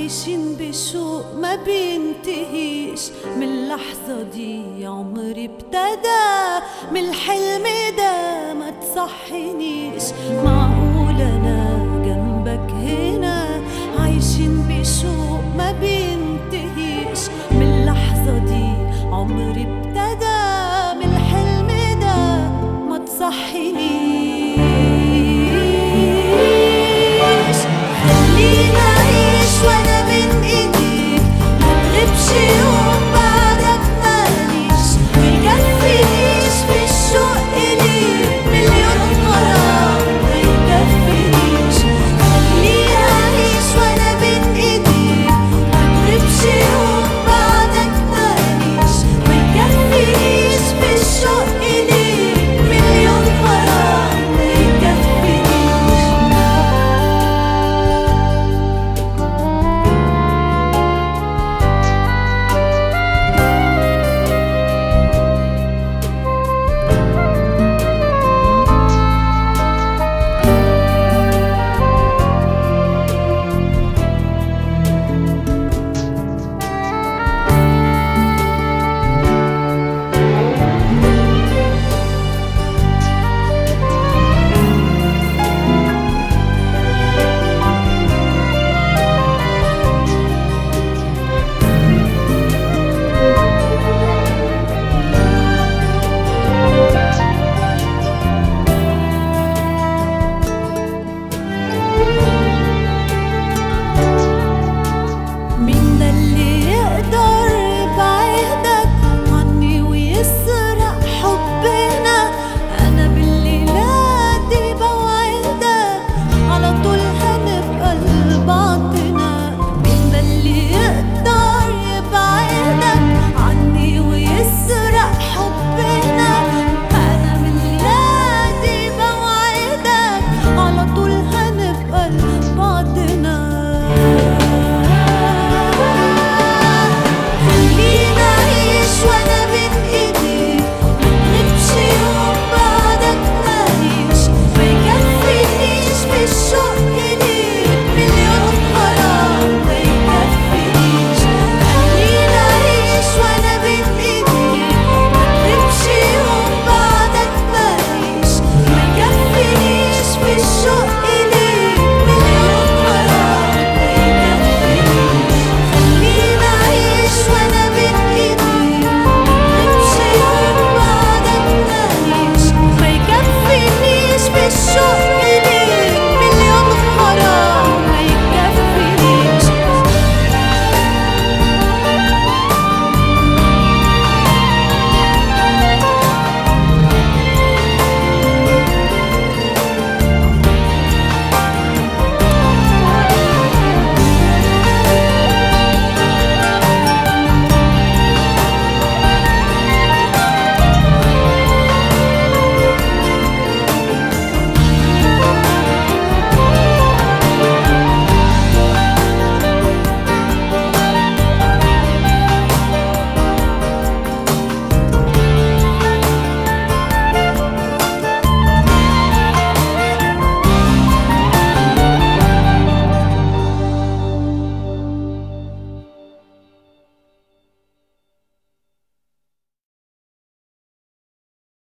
عايشين بشوق ما بينتهيش. من اللحظة دي عمري ابتدى من الحلم ده ما تصحنيش. معقول أنا جنبك هنا؟ عايشين بشوق ما بينتهيش. من اللحظة دي عمري ابتدى من الحلم ده ما تصحنيش.